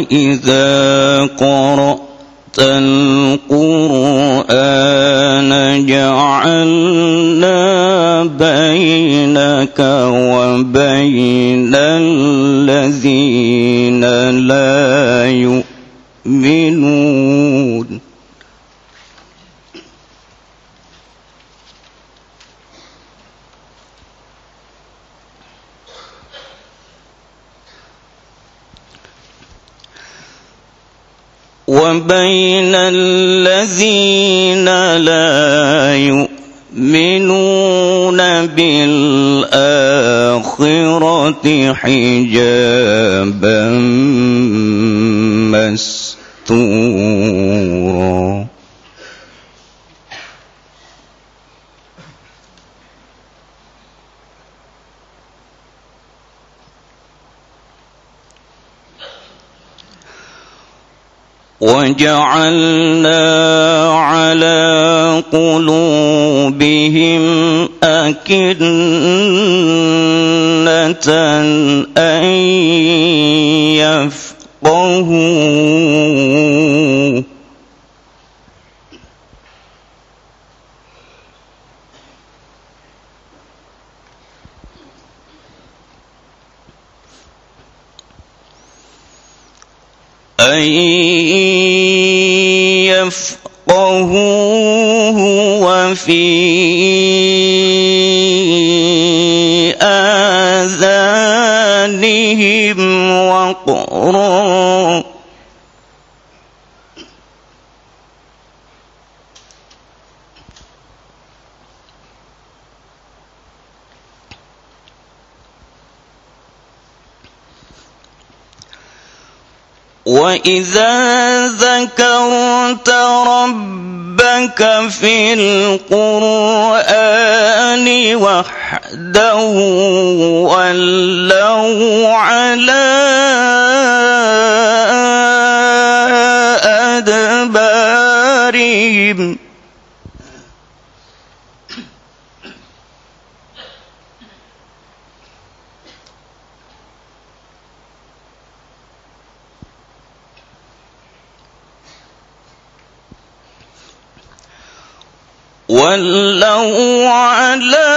وإذا قرأت القرآن جعلنا بينك وبين الذين لا يؤمنون. وبين الذين لا يؤمنون بالآخرة حجابا مستورا. وجعلنا على قلوبهم أكنة أن يفقهوا أن يفقهوه وفي آذانهم وقرا وإذا ذكرت ربك في القرآن وحده ولوا على أدبارهم ولوا على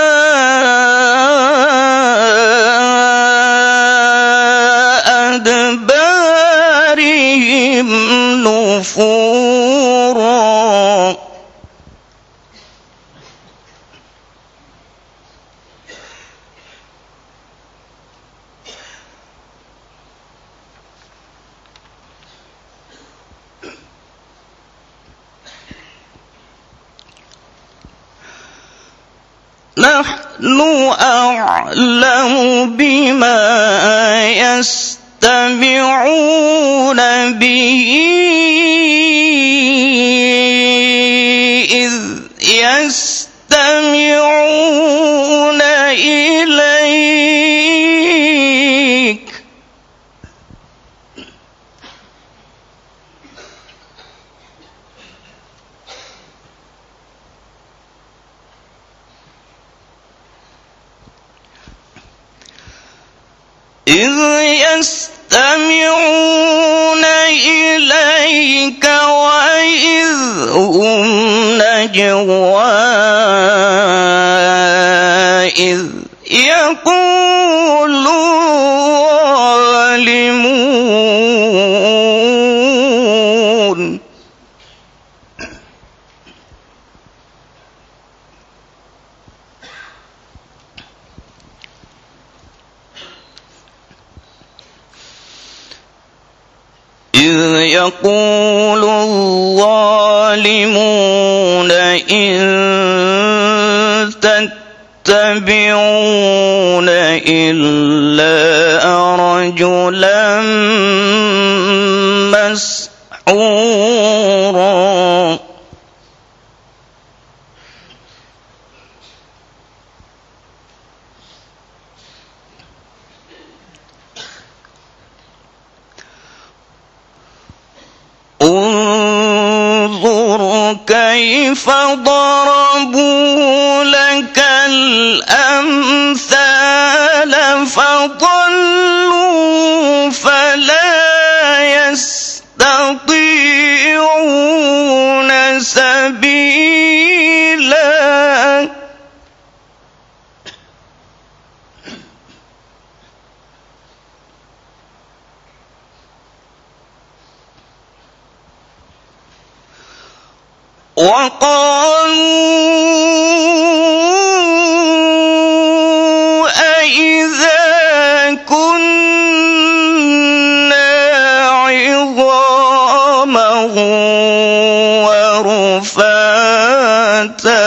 رجلا وقالوا أئذا كنا عظاما ورفاتا.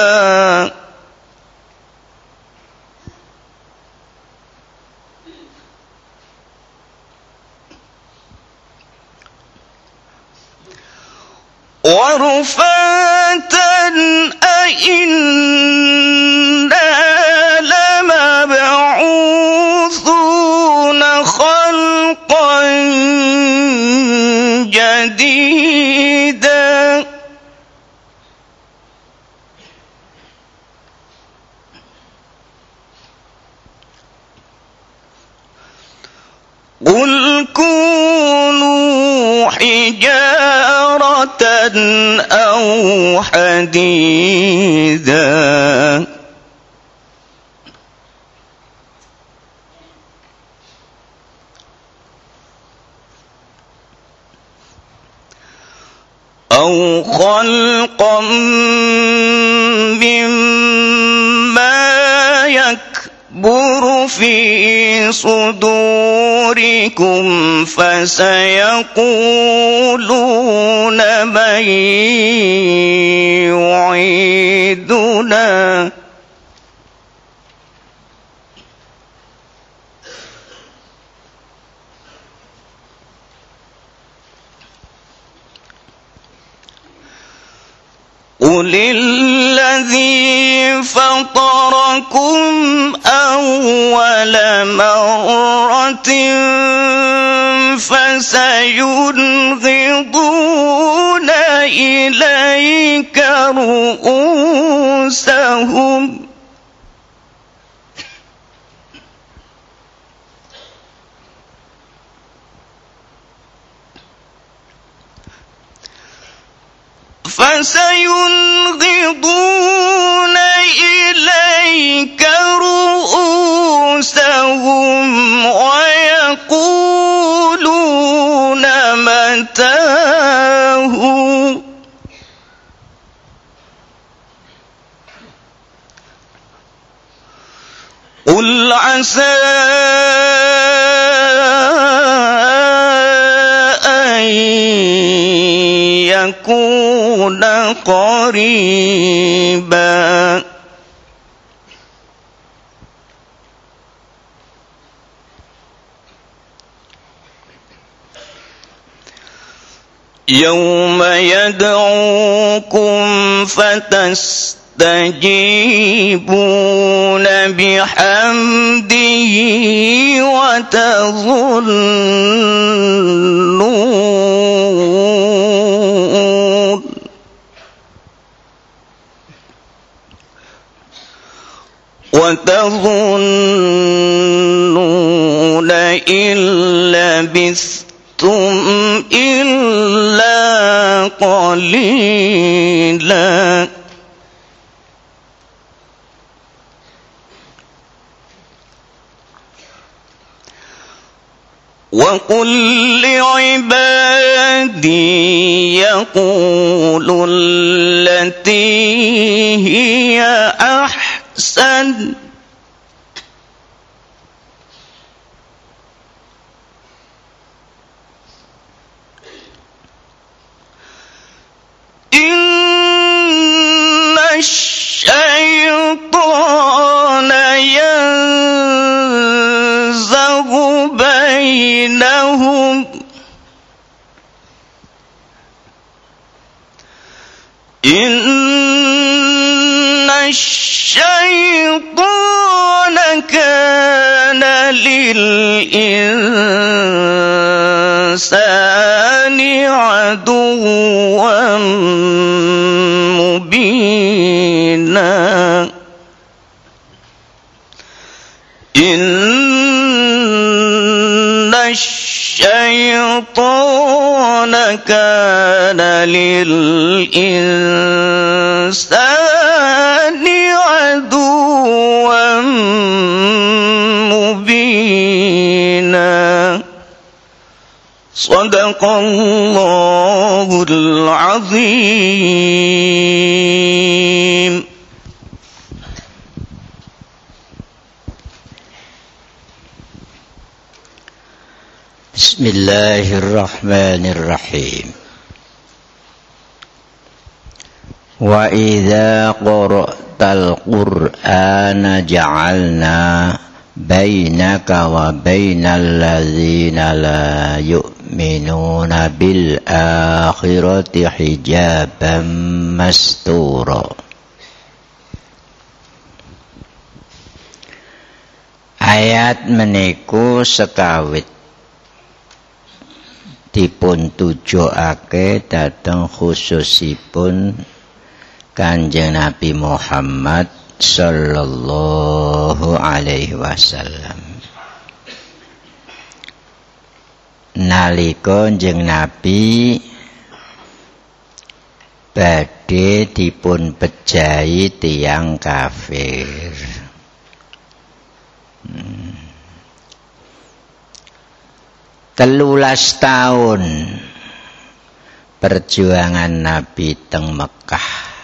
ورفاتا أئنا لمبعوثون خلقا جديدا حديدا. أو خلقا مما يكبر في صدوركم فسيقولون من يعيدنا. قل الذي فطركم أول مرة فسينغضون إليك رؤوسهم فسينغضون إليك رؤوسهم ويقولون متاه. قل عسى أن يكون قريبا. يوم يدعوكم فتستجيبون بحمده وتظنون وتظنون إن لبثتم إلا قليلا. وقل لعبادي يقولوا التي هي أحسن. إن الشيطان ينزغ بينهم. إن الشيطان كان للإنسان عدوا مبينا. إن الشيطان كان للإنسان عدوا مبينا. صدق الله العظيم. بسم الله الرحمن الرحيم. وإذا قرأت qara'tal qur'ana ja'alna bainaka wa bainal ladzina la yu'minuna bil akhirati hijaban mastura. Ayat meniku sekawit. Dipun tujuake dateng khususipun Kanjeng Nabi Muhammad sallallahu alaihi wasallam. Nalika Kanjeng Nabi badhe dipun pejahi tiang kafir. Telulas tahun perjuangan Nabi teng Mekah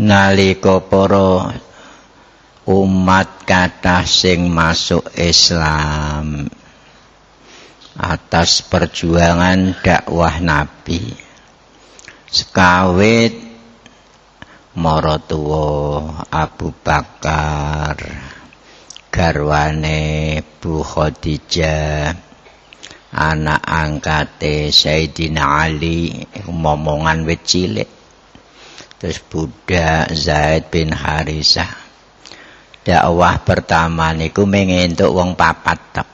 nalika para umat kathah sing masuk Islam atas perjuangan dakwah Nabi sekawit maratuwa Abu Bakar garwane Bu Khadijah anak angkate Sayyidina Ali momongan wit cilik terus budak Zaid bin Harisah. Dakwah pertama niku mengentuk wong papat tok.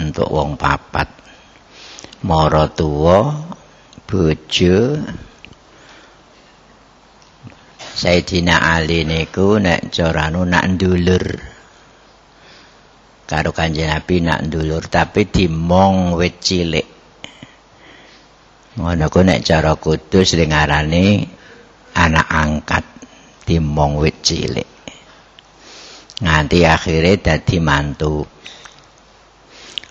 Untuk wong papat. Mara tuwa bojo. Sayyidina Ali niku nek carane nak ndulur. Karo Kanjeng Nabi nak ndulur tapi dimong wit cilik ngono ku nek cara kudus sing ngarani anak angkat dimong wit cilik. Nganti akhirnya dadi mantu.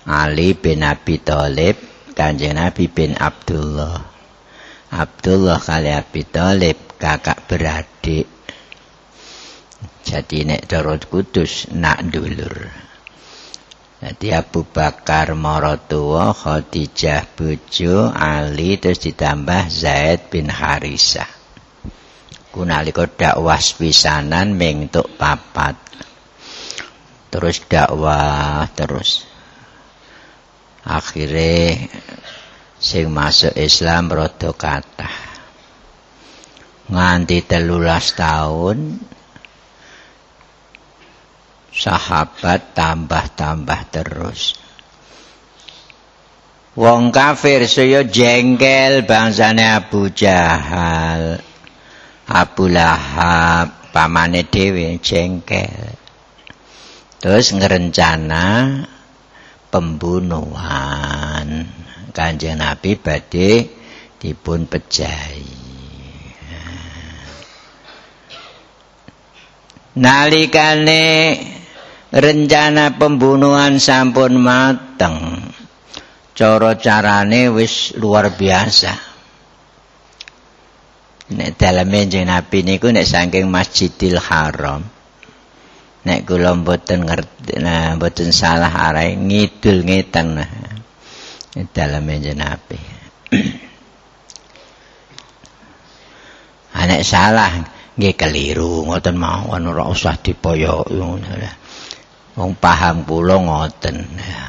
Ali bin Abi Thalib Kanjeng Nabi bin Abdullah. Abdullah kali Abi Thalib kakak beradik. Jadi nek cara kudus nak dulur jadi Abu Bakar Maratua Khadijah bojo Ali terus ditambah Zaid bin Harisah. Kunalika dakwah pisanan mengtuk papat. Terus dakwah terus. Akhirnya sing masuk Islam rada kathah. Nganti telulas tahun sahabat tambah-tambah terus. Wong kafir saya jengkel bangsane Abu Jahal Abu Lahab pamane dhewe jengkel. Terus ngerencana pembunuhan. Kanjeng Nabi badhe dipun pejahi. Nalikane rencana pembunuhan sampun mateng. Cara carane wis luar biasa. Nek daleme jeneng Nabi niku nek saking Masjidil Haram nek kula mboten ngerti nah mboten salah arahe ngidul ngetan nah daleme jeneng Nabi. Anek salah nggih keliru ngoten mawon ora usah dipoyoki ngono wong paham kula ngoten ya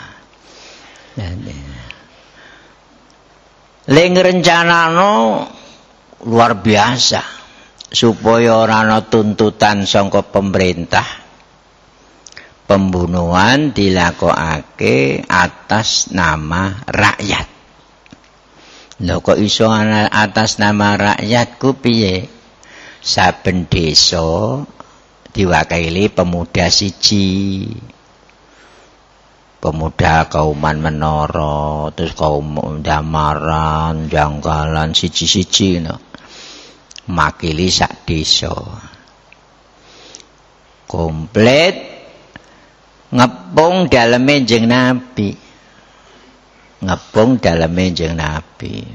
Leng rencanano luar biasa supaya ora ana tuntutan saka pemerintah pembunuhan dilakokake atas nama rakyat. Lho kok iso atas nama rakyat ku piye? Saben desa diwakili pemuda siji. Pemuda kauman menara terus kaum damaran jangkalan siji-siji no. makili sak desa. Komplit ngepung dalam jeng nabi. Ngepung dalam jeng nabi.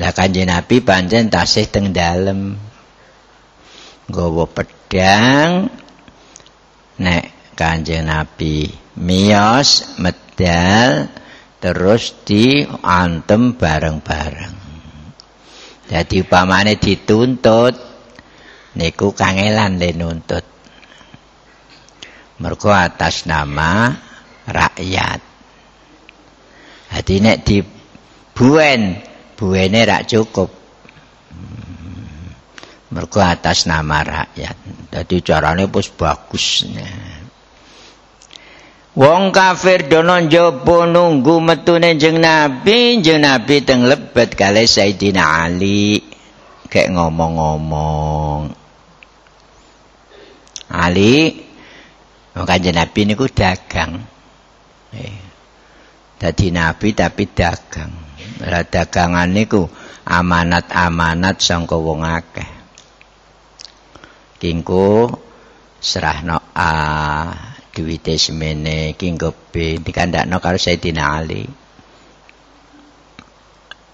Lah kanjeng nabi pancen tasih teng dalem nggawa pedang nek kanjeng nabi mios medal terus diantem bareng-bareng. Jadi upamane dituntut niku kangelan le nuntut. Mergo atas nama rakyat. Jadi nek di buen buene rak cukup mergo atas nama rakyat dadi carane wis bagus Wong kafir dono njaba nunggu metune jeng Nabi, jeng Nabi teng lebet kali Sayyidina Ali kayak ngomong-ngomong. Ali wong kanjeng Nabi niku dagang. Eh. Dadi nabi tapi dagang. Lah dagangan niku amanat-amanat sangka wong akeh. Kingko serahno a duwite semene kingko b dikandakno karo Sayyidina Ali.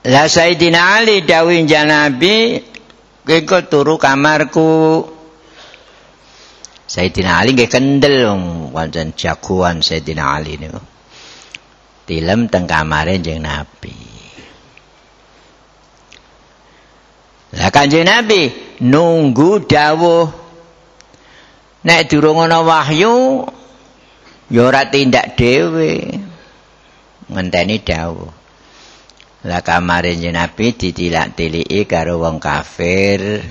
La Sayyidina Ali dawuh janabi kingko turu kamarku. Sayyidina Ali nggih kendel wonten jagoan Sayyidina Ali niku. Tilem teng kamare jeneng Nabi. Lah Kanjeng Nabi nunggu dawuh nek durung ana wahyu ya ora tindak dhewe ngenteni dawuh Lah kamare Nabi ditilak-tiliki karo wong kafir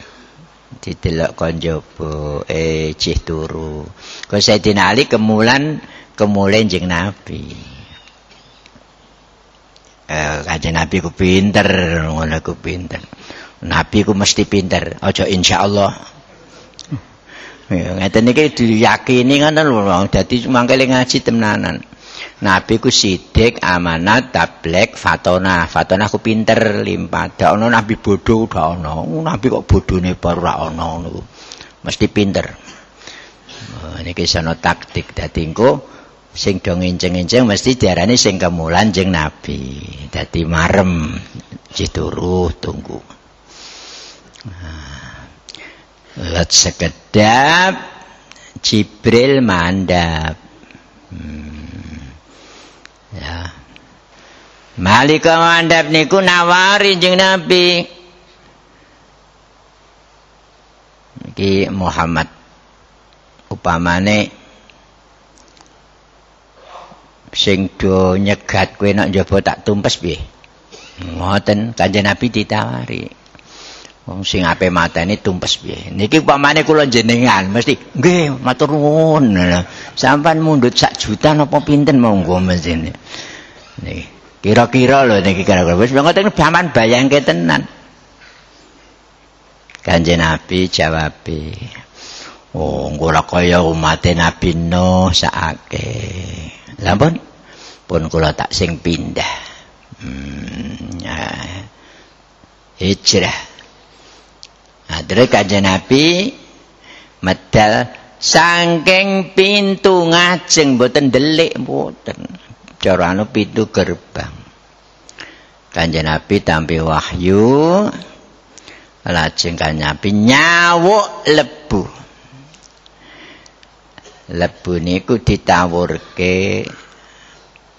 didelok kon jaba eh cih turu. Kok Sayyidina Ali kemulan kemulen jeng Nabi. Eh kanjeng Nabi ku pinter ngono ku pinter. Nabi ku mesti pinter, aja insyaallah. Ya ngeten iki diyakini ngoten lho, dadi mangkele ngaji temenanan. Nabi ku sidik amanat tablek fatona. Fatona ku pinter limpah. Dak ana nabi bodho dak ana. Nabi kok bodhone baru ra ana niku. Mesti pinter. Oh, niki sono taktik dadi engko sing do ngenceng-enceng mesti diarani sing kemulan jeng nabi. Dadi marem cituru tunggu. Let sekedap Jibril mandap. Hmm. Ya. Malika mandap niku nawari jeung Nabi. Iki Muhammad upamane sing do nyegat kowe nek njaba tak tumpes piye? Ngoten Kanjeng Nabi ditawari. Wong sing ape mateni tumpes piye. Niki upamane kula jenengan mesti nggih matur nuwun. Sampan mundut sak juta napa pinten monggo mestine. Niki kira-kira lho niki kira-kira wis ngoten baman bayangke tenan. Kanjeng Nabi jawab, "Oh, kula kaya umat Nabi Nuh sakake." Lah pun pun kula tak sing pindah. Hmm. Hijrah. Terus kanjeng Nabi medal saking pintu ngajeng mboten delik mboten. Cara anu pintu gerbang. Kanjeng Nabi tampi wahyu lajeng kanjeng Nabi nyawuk lebu. Lebu niku ditawurke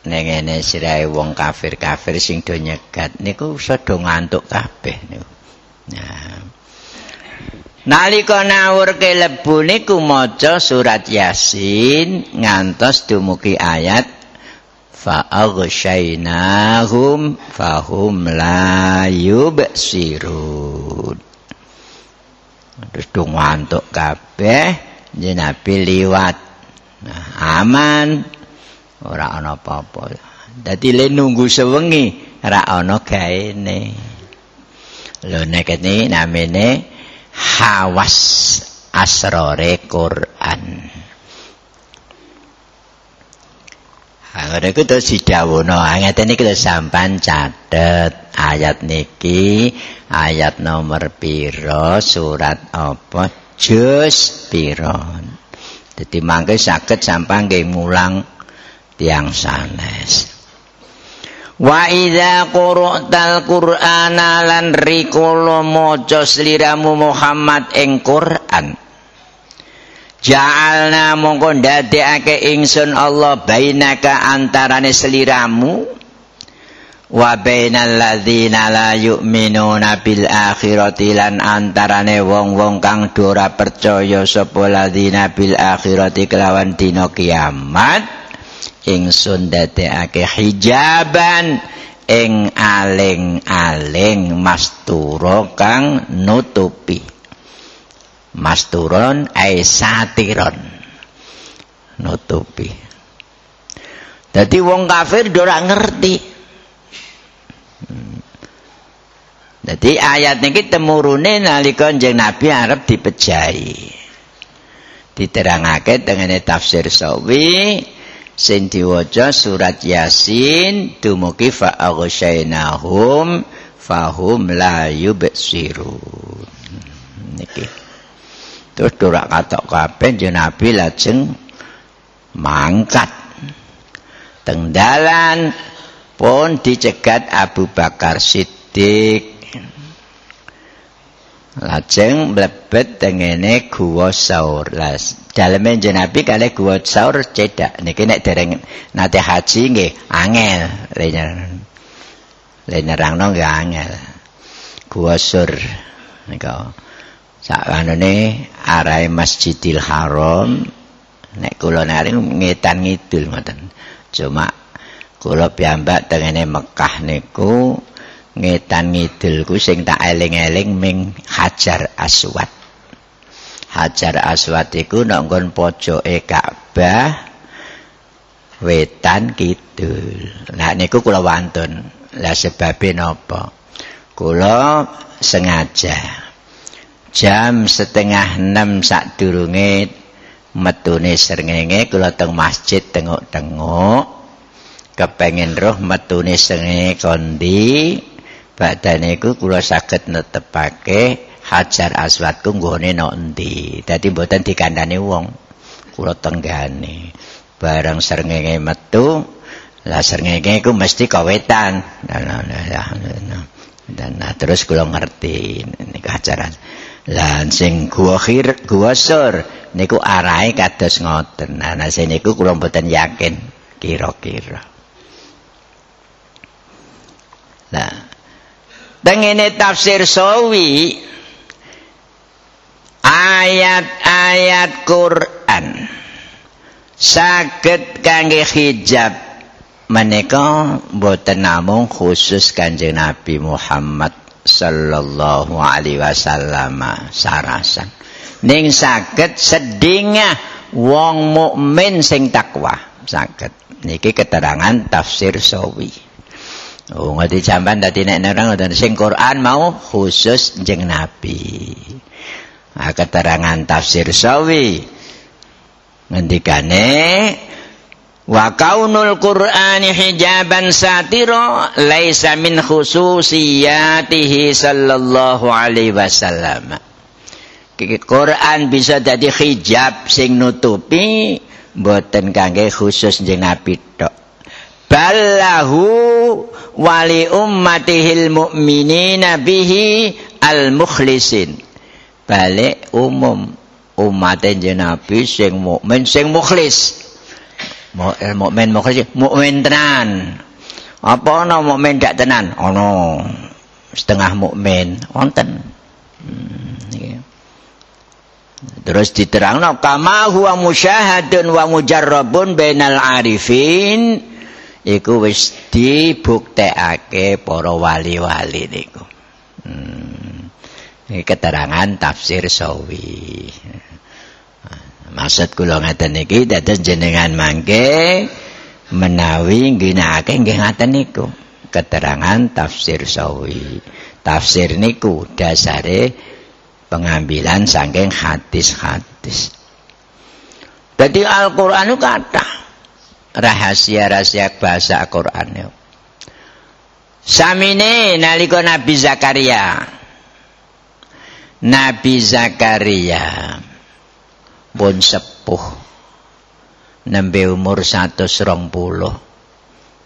ning ngene sirahe wong kafir-kafir sing do nyegat niku sedo ngantuk kabeh niku. Nah. Nalika nawurke lebu niku maca surat Yasin ngantos dumugi ayat fa fahum la yubsirun. Terus do ngantuk kabeh Nabi liwat. Nah, aman. Ora ana apa-apa. Dadi le nunggu sewengi ora ana gaene. Lho nek iki namine hawas asrore Quran. Angger iku terus didhawuhna, ngeten iki lho sampean catet ayat niki, ayat nomor pira, surat apa, jus pira. Dadi mangke saged sampean nggih mulang tiang sanes. Wa idza qara'tal Qur'ana lan rikala maca sliramu Muhammad ing Qur'an. Ja'alna mongko ndadekake ingsun Allah bainaka antarane sliramu wa bainal ladzina la yu'minuna bil akhirati lan antarane wong-wong kang ora percaya sapa ladzina bil akhirati kelawan dina kiamat. Ingsun dadekake hijaban ing aling-aling mastura kang nutupi. Masturon ai satiron. Nutupi. Dadi wong kafir ora ngerti. Dadi ayat niki temurune nalika jeneng Nabi arep dipejahi. Diterangake tengene tafsir sawi sing diwaca surat yasin dumugi fa aghshaynahum fahum la yubsirun. Niki. Terus ora katok kabeh nabi lajeng mangkat. Tengdalan pun dicegat Abu Bakar Siddiq lajeng mlebet tengene guwa saur. Las daleme jenabi kali guwa saur cedak niki nek dereng nate haji nggih angel. Le nerangno nggih angel. Guwa sur. Nika sakanane arahe Masjidil Haram. Nek kula nari ngetan ngidul ngoten. Cuma kula piyambak tengene Mekah niku ngetan ngidulku sing tak eling-eling ming Hajar Aswad. Hajar Aswad iku nek nggon pojoke Ka'bah wetan kidul. Nah niku kula wantun. Lah sebabe napa? Kula sengaja jam setengah enam sak durunge metune srengenge kula teng masjid tengok-tengok kepengin roh metune srengenge kondi badane iku kula saged netepake Hajar Aswad ku nggone nok endi. Dadi mboten dikandani wong. Kula tenggane. Bareng srengenge metu, lah srengenge ku mesti kawetan. Dan nah, terus kula ngerti niku ajaran. Lah sing gua khir, gua sur niku arahe kados ngoten. Nah, nah niku kula mboten yakin kira-kira. Lah Tengene tafsir sawi ayat-ayat Quran saged kangge hijab menika boten namung khusus Kanjeng Nabi Muhammad sallallahu alaihi wasallam sarasan. Ning saged sedingah wong mukmin sing takwa saged. Niki keterangan tafsir sawi Oh, ngerti jamban dadi nek nerang ngoten sing Quran mau khusus jeng Nabi. Nah, keterangan tafsir sawi ngendikane wa kaunul qur'ani hijaban satira laisa min khususiyatihi sallallahu alaihi wasallam. Quran bisa jadi hijab sing nutupi mboten kangge khusus jeng Nabi tok. Ballahu wali ummatihil mu'minina bihi al mukhlisin balik umum. Umat nabi sing mukmin sing mukhlis. Eh, mukmin mukhlis mukmin tenan. Apa ana mukmin dak tenan? Ana. Setengah mukmin wonten. Hmm, Terus diterangno kama huwa musyahadun wa mujarrabun bainal arifin iku wis dibuktekake para wali-wali niku. Hmm. Ini keterangan tafsir sawi. Maksud kula ngaten iki dados jenengan mangke menawi ngginakake nggih ngaten niku. Keterangan tafsir sawi. Tafsir niku dasare pengambilan saking hadis-hadis. Jadi Al-Qur'an itu kata rahasia-rahasia bahasa Al-Qur'an. Samine nalika Nabi Zakaria. Nabi Zakaria. Pun sepuh. Nembe umur 120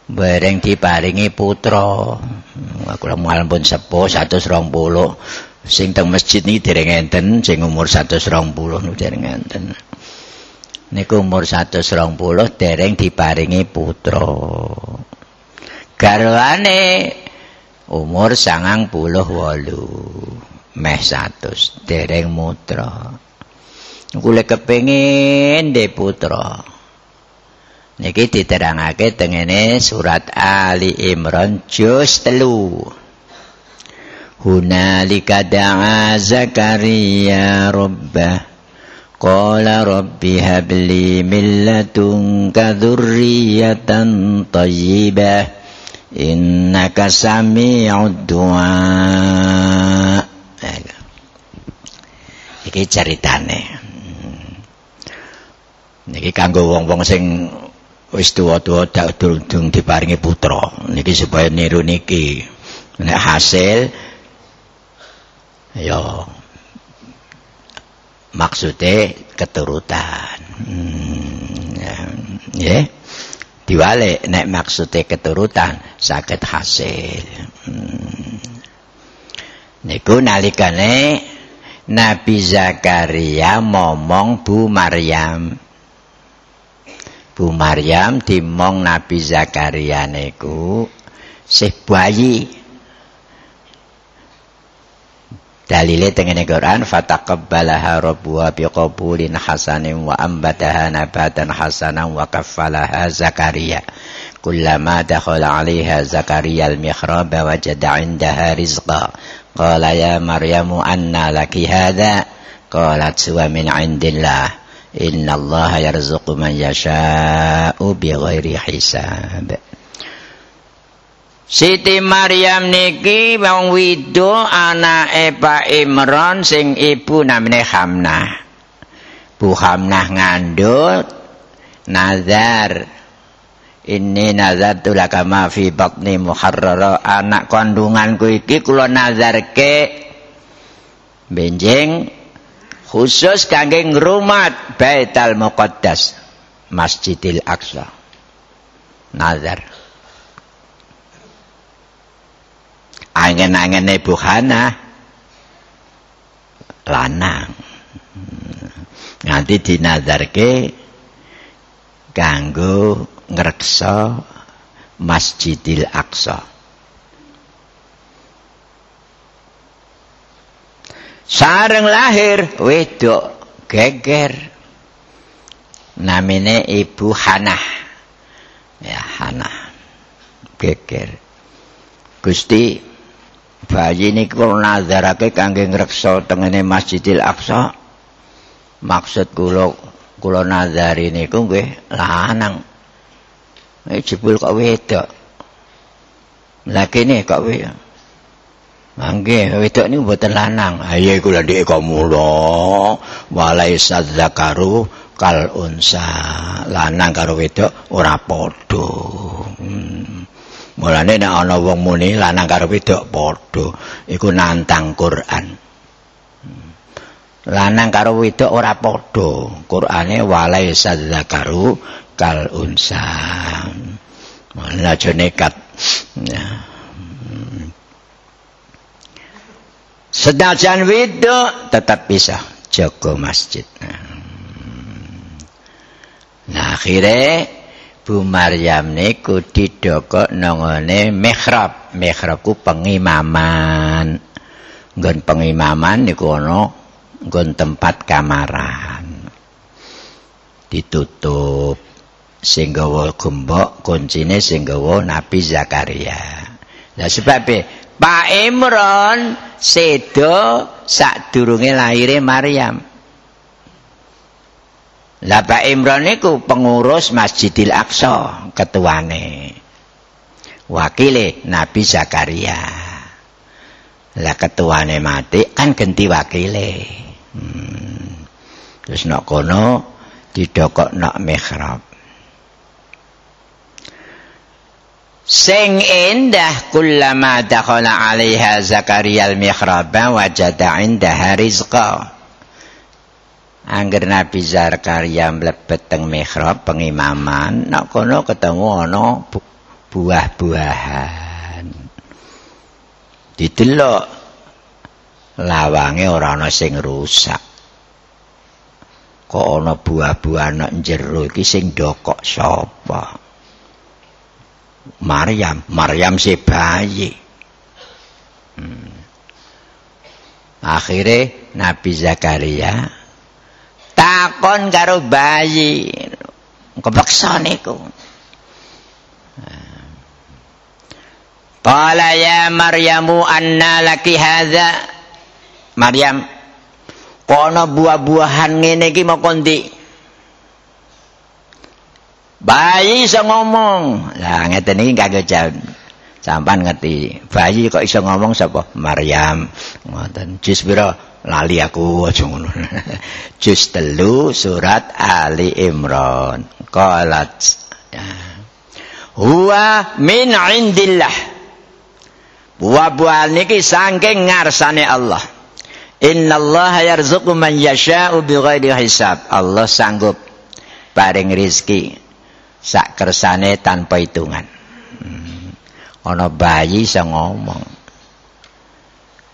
bareng diparingi putra. Aku lamun pun sepuh 120 sing teng masjid niki dereng enten sing umur 120 niku dereng enten niku umur 120 dereng diparingi putra. Garwane umur 98 meh 100 dereng mutra. Kula kepengin de putra. Niki diterangake tengene surat Ali Imran juz 3. Hunalika da'a Zakaria rabbah قال رب هب لي من لدنك ذرية طيبة إنك سميع الدعاء iki ceritane niki kanggo wong-wong sing wis tuwa-tuwa dak durung diparingi putra niki supaya niru niki nek hasil ya maksudnya keturutan. Hmm, ya. Diwale nek maksudnya keturutan sakit hasil. Hmm. niku nalikane Nabi Zakaria ngomong Bu Maryam. Bu Maryam dimong Nabi Zakaria niku sih bayi dalile tengene Quran fataqabbalaha rabbuha biqabulin hasanin wa ambataha nabatan hasanan wa kaffalaha Zakaria kullama dakhala 'alaiha Zakaria al-mihrab wajada 'indaha rizqa qala ya maryamu anna laki hadha qalat huwa min 'indillah inna allaha yarzuqu man yasha'u bighairi hisab Siti Maryam niki wong wido anake Pak Imran sing ibu namine Hamnah. Bu Hamnah ngandut nazar. Ini nazar tulaka ma fi batni muharrara. Anak kandunganku iki kula nazarke benjing khusus kangge ngrumat Baitul Muqaddas Masjidil Aqsa. Nazar angen-angene Bu Hana lanang. Nganti dinazarke kanggo ngreksa Masjidil Aqsa. Sareng lahir wedok geger. Namine Ibu Hana ya Hana geger. Gusti bayi niku nazarake kangge ngreksa tengene Masjidil Aqsa maksud kula kula nazari niku nggih lanang iki jebul kok wedok Lah kene kok kowe. Mangke wedok niku mboten lanang. Ha iya iku lha ndek kamula. Walaisa zakaru kal unsa. Lanang karo wedok ora padha. Hmm. Mulane nek ana wong muni lanang karo wedok padha, iku nantang Quran. Hmm. Lanang karo wedok ora padha. Qurane walaisa zakaru kal unsa. Mana aja nekat. Ya. Sedajan wedok tetap bisa jaga masjid. Nah, akhirnya Bu Maryam niku didokok nongone mihrab. Mihrab ku pengimaman. Nggon pengimaman niku ana nggon tempat kamaran. Ditutup sing gawa gembok kuncine sing gawa Nabi Zakaria. Lah sebab Pak Imron sedo sadurunge lahire Maryam. Lah Pak Imron niku pengurus Masjidil Aqsa, ketuane. Wakile Nabi Zakaria. Lah ketuane mati kan ganti wakile. Hmm. Terus nok kono didokok nok mihrab. Sing indah kullama dakhala 'alaiha Zakaria al-mihrab wajada 'indaha rizqa. Angger Nabi Zakaria mlebet teng mihrab pengimaman, nek kono ketemu ana buah-buahan. Didelok lawange ora ana sing rusak. Kok ana buah-buahan nek jero iki sing dokok sapa? Maryam, Maryam si bayi. Hmm. Akhirnya Nabi Zakaria takon karo bayi. Kepaksa niku. Qala ya Maryamu anna laki hadza? Maryam, kono buah-buahan ngene iki mau kondi? Bayi iso ngomong. Lah ngeten iki kanggo sampan ngerti. Bayi kok iso ngomong sapa? Maryam. Ngoten. Pira? Lali aku aja ngono. Jus telu surat Ali Imran. Qalat. Huwa min indillah. Buah-buahan niki saking ngarsane Allah. Innallaha yarzuqu man yasha'u bighairi hisab. Allah sanggup paring rizki sak kersane tanpa hitungan. Hmm. Ana bayi iso ngomong.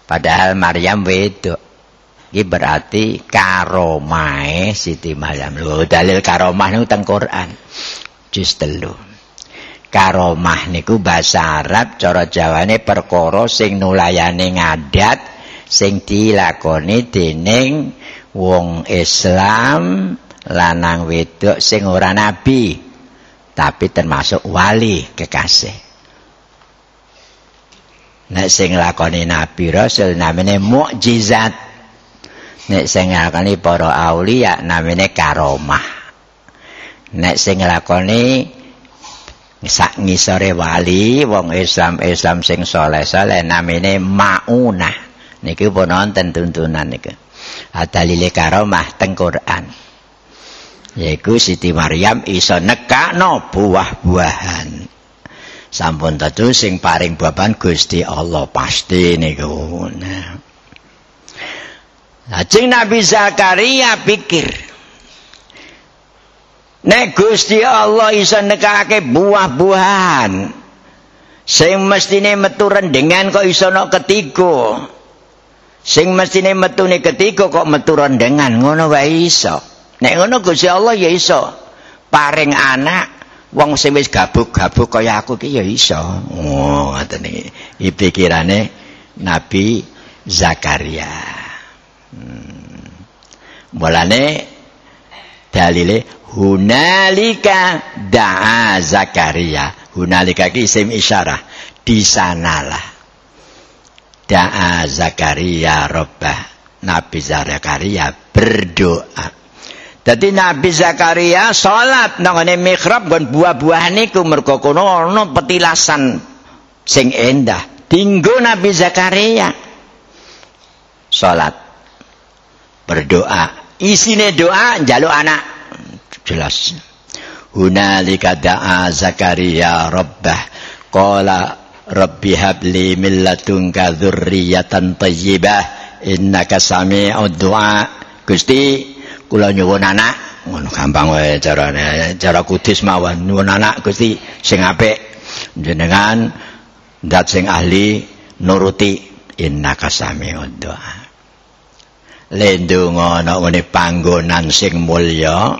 Padahal Maryam wedok. Iki berarti karomahe Siti Maryam. Lho dalil karomah niku teng Quran. Juz 3. Karomah niku bahasa Arab cara Jawane perkara sing nulayane ngadat sing dilakoni dening wong Islam lanang wedok sing ora nabi. tapi termasuk wali kekasih. Nek sing lakoni nabi rasul namine mukjizat. Nek sing lakoni para aulia namine karomah. Nek sing lakoni sak ngisore wali wong Islam Islam sing saleh-saleh namine maunah. Niki pun wonten tuntunan niku. Adalile karomah teng Quran. yaiku Siti Maryam iso nekakno buah-buahan sampun tentu sing paring baban Gusti Allah pasti niku nah Lajeng Nabi Zakaria pikir Nek Gusti Allah iso nekake buah-buahan sing mestine metu rendengan kok iso nok ketiga sing mestine metune ketiga kok metu rendengan ngono wae iso Nek ngono Gusti Allah ya iso paring anak wong sing wis gabuk-gabuk kaya aku ki ya iso. Oh, ngoten iki. pikirane Nabi Zakaria. Hmm. Mulane dalile hunalika da'a Zakaria. Hunalika ki isim isyarah. Di sanalah da'a Zakaria Rabbah. Nabi Zakaria berdoa Dadi Nabi Zakaria salat nang ngene mihrab nggon buah-buahan niku mergo kono ana petilasan sing endah dinggo Nabi Zakaria salat berdoa. Isine doa njaluk anak. Jelas. Hunalika da'a Zakaria rabbah. Qala rabbi habli min ladunka dzurriyyatan thayyibah innaka sami'ud du'a. Gusti kula nyuwun anak. Ngono gampang wae carane. Cara kudus mawon nyuwun anak Gusti sing apik. Jenengan ndat sing ahli nuruti. Innaka sami'ud du'a lendunga ana ngene panggonan sing mulya.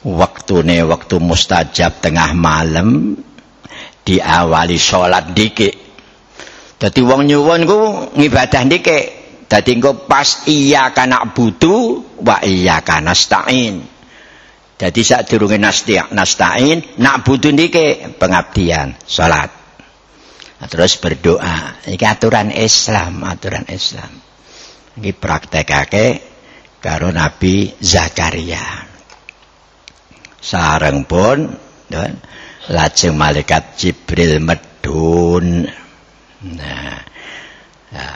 Waktune waktu mustajab tengah malam diawali salat dikik dadi wong nyuwun ku ngibadah dikik dadi engko pas iya kana butuh wa iya kana stain. Dadi sadurunge nastia nastain nak butuh dikik pengabdian salat. Terus berdoa. Iki aturan Islam aturan Islam iki praktekake karo Nabi Zakaria. Sareng pun lajeng malaikat Jibril medun. Nah,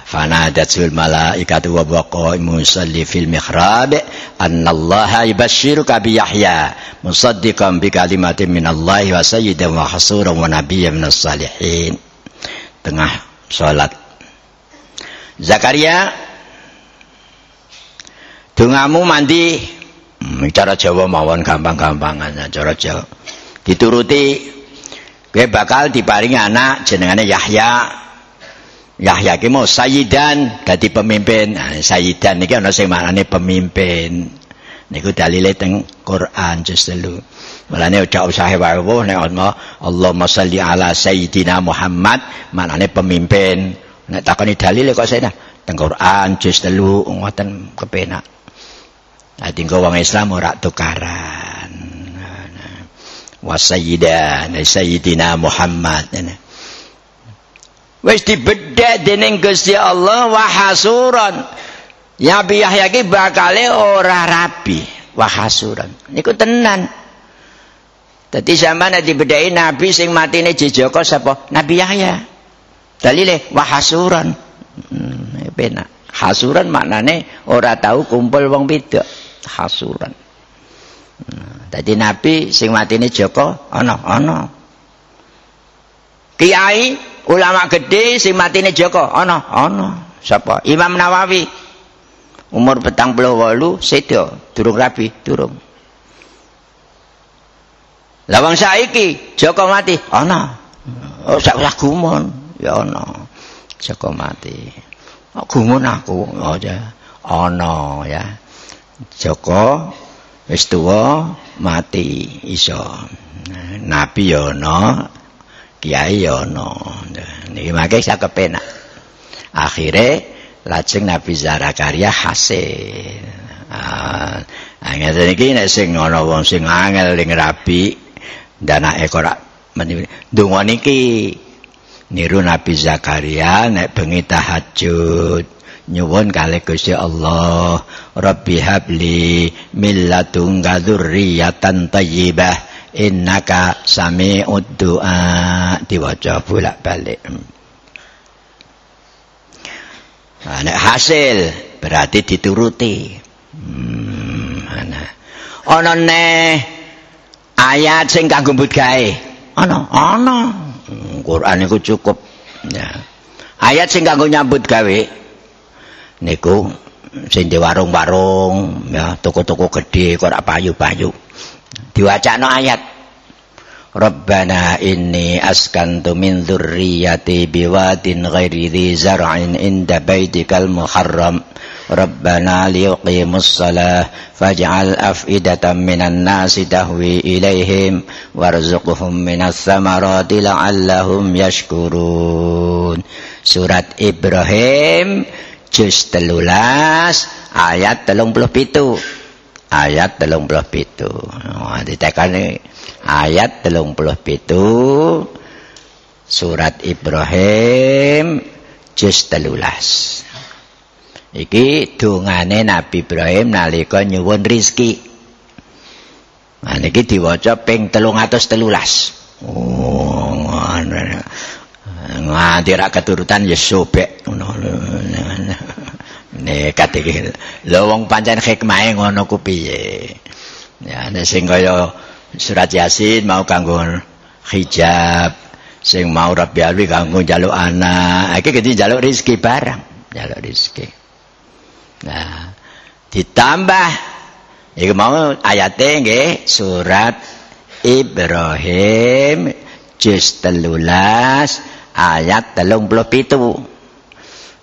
fanadatul malaikatu wa baqa musalli fil mihrab anna Allah yubashshiruka bi Yahya musaddiqan bi kalimatin min Allah wa sayyidan wa hasuran wa nabiyyan minas salihin. Tengah salat Zakaria Dungamu mandi hmm, cara Jawa mawon gampang-gampangan cara Jawa. Dituruti kowe bakal diparingi anak jenengane Yahya. Yahya ki mau sayyidan dadi pemimpin. Nah, sayyidan niki ana sing maknane pemimpin. Niku dalile teng Quran juz 3. Mulane ora usah wae nek ana Allahumma shalli ala sayyidina Muhammad maknane pemimpin. Nek takoni dalile kok saya teng Quran juz 3 ngoten kepenak. Dadi engko wong Islam ora tukaran. Wa sayyidan sayyidina Muhammad. Wis dibedhek dening Gusti Allah wa hasuran. Ya Yahya ki bakale ora rabi wa hasuran. Niku tenan. Dadi sampeyan dibedheki nabi sing matine jejaka sapa? Nabi Yahya. Dalile wa hasuran. Hmm, penak. Hasuran maknane ora tahu kumpul wong beda. Hasuran. Dadi hmm, nabi sing matine Joko ana ana. Kiai ulama gede sing matine Joko ana ana. Sapa? Imam Nawawi. Umur petang puluh walu, sedo, durung rabi, durung. Lawang saiki, Joko mati, ana. Oh, sak usah gumun, ya ana. Joko mati. Oh, gumun aku, oh ya. Ana ya. Joko wis tuwa mati iso. Nabi ya ana, kiai ya ana. Niki mangke sak kepenak. Akhire lajeng Nabi Zakaria hasil. Ah, ngene iki nek sing ana wong sing angel ning rabi danake kok ora ndonga niki niru Nabi Zakaria nek bengi tahajud nyuwun kalih Gusti Allah. Rabbi habli min ladunka dzurriyyatan thayyibah innaka sami'ud du'a. Diwaca bolak-balik. Nah, nek hasil berarti dituruti. Hmm, ana. Ana ne ayat sing kanggo mbut gawe. Ana ana. Hmm, Quran iku cukup. Ya. Ayat sing kanggo nyambut gawe niku sing di warung-warung ya toko-toko gede kok ora payu-payu. Diwacana ayat Rabbana inni askantu min dzurriyyati biwadin ghairi dzi zar'in inda baitikal muharram. Rabbana liqimus salah faj'al af'idatan minan nasi tahwi ilaihim warzuqhum minas samarati la'allahum yashkurun. Surat Ibrahim juz telulas ayat telung puluh pitu. Ayat telung puluh pitu. Oh, ditekani ayat telung puluh pitu surat Ibrahim juz telulas. Iki dungane Nabi Ibrahim nalika nyuwun rizki. Nah niki diwaca ping telung atus telulas. Oh, nganti ra keturutan ya sobek ngono. Nekat iki. Lho wong pancen hikmahe ngono ku piye? Ya nek sing kaya surat yasin mau kanggo hijab sing mau rabi alwi kanggo njaluk anak. Iki gede njaluk rezeki barang? Njaluk rezeki. Nah ditambah iki mau ayate nggih surat Ibrahim juz 13 ayat 37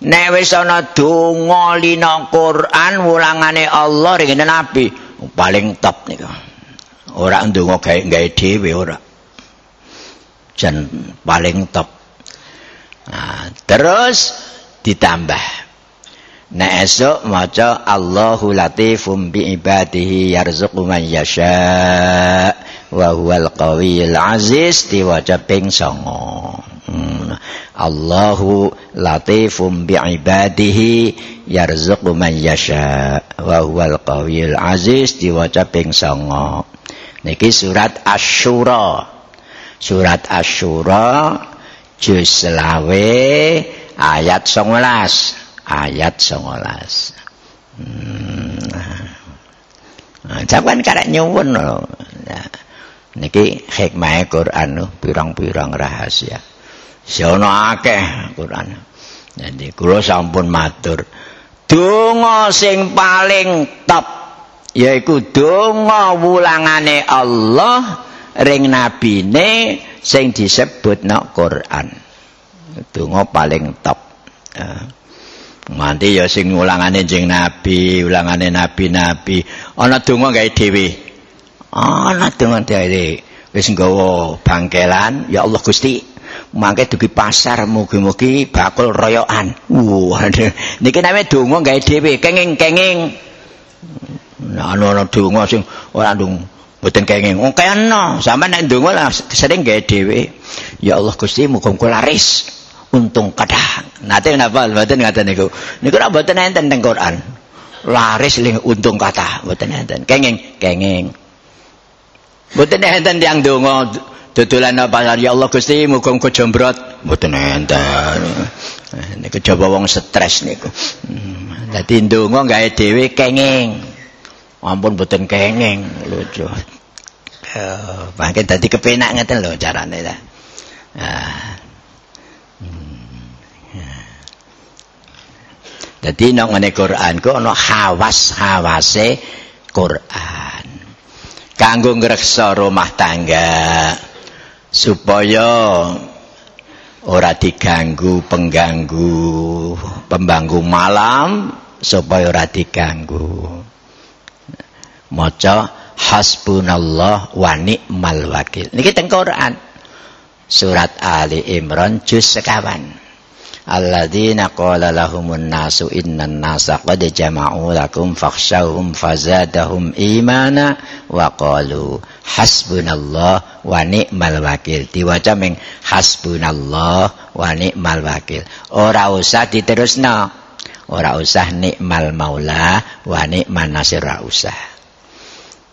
nek wis ana donga lina Quran wulangane Allah ring Nabi paling top niku. Ora ndonga gawe dhewe ora. Jan paling top. Nah, terus ditambah. Nek esuk maca Allahu latifum bi ibadihi yarzuqu man yasha wa huwal qawiyul aziz diwaca ping 9 hmm. Allahu latifum bi ibadihi yarzuqu man yasha wa huwal qawiyul aziz diwaca ping 9 niki surat asyura surat Asyura juz selawe ayat 19 ayat 19 hmm. nah, jawaban karek nyuwun lho. Nah, niki hikmah Quran pirang-pirang rahasia sono akeh Quran jadi kula sampun matur donga sing paling top yaiku donga wulangane Allah ring nabine sing disebut nak Quran. Donga paling top. Nganti ya sing ulangane jeng nabi, ulangane nabi-nabi, ana donga gawe dhewe. Ana donga dhewe. Wis nggawa bangkelan, ya Allah Gusti, mangke dugi pasar mugi-mugi bakul royokan. Wah, niki namanya donga gawe dhewe, kenging-kenging. Nah, ana donga sing ora ndung Mboten kenging. Wong kena, sampean nek ndonga sering gawe dhewe. Ya Allah Gusti muga-muga laris. Untung kathah. Nate napa mboten ngaten niku. Niku ora mboten enten teng Quran. Laris ling untung kathah, mboten enten. Kenging, kenging. Mboten enten tiyang ndonga dodolan apa ya Allah Gusti muga-muga jombrot. Mboten enten. Niku coba wong stres niku. Hmm. Dadi ndonga gawe dhewe kenging. ampun boten kenging lucu eh bangke dadi kepenak ngeten lho carane ta ah dadi nang ngene Quran ku ana hawas-hawase Quran kanggo ngreksa rumah tangga supaya ora diganggu pengganggu pembanggu malam supaya ora diganggu. Maca hasbunallah wa ni'mal wakil. Niki teng Quran. Surat Ali Imran juz sekawan alladzina qala lahumun nasu innan nasa qad jama'u lakum fakhshawhum fazadahum imana wa qalu hasbunallah wa ni'mal wakil diwaca ming hasbunallah wa ni'mal wakil ora usah diterusno ora usah nikmal maula wa ni'man nasir ora usah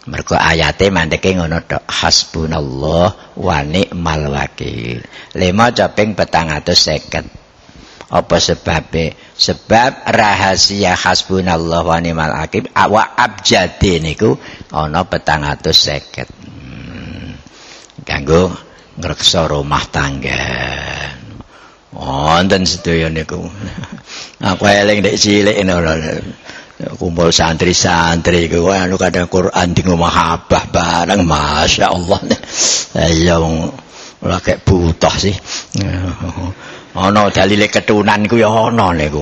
Mergo ayate mandeke ngono tok hasbunallah wa ni'mal wakil. Lima caping petang atus. Apa sebabnya? Sebab rahasia hasbunallah wa ni'mal wakil wa abjadi niku ana petang atus seket. Hmm. Ganggu ngreksa rumah tangga. Wonten sedaya niku. Aku eling nek cilik ngono. kumpul santri-santri ku anu kadang Quran di rumah abah bareng Masya Allah ya wong lagi butuh sih ana dalile ketunan ku ya ana niku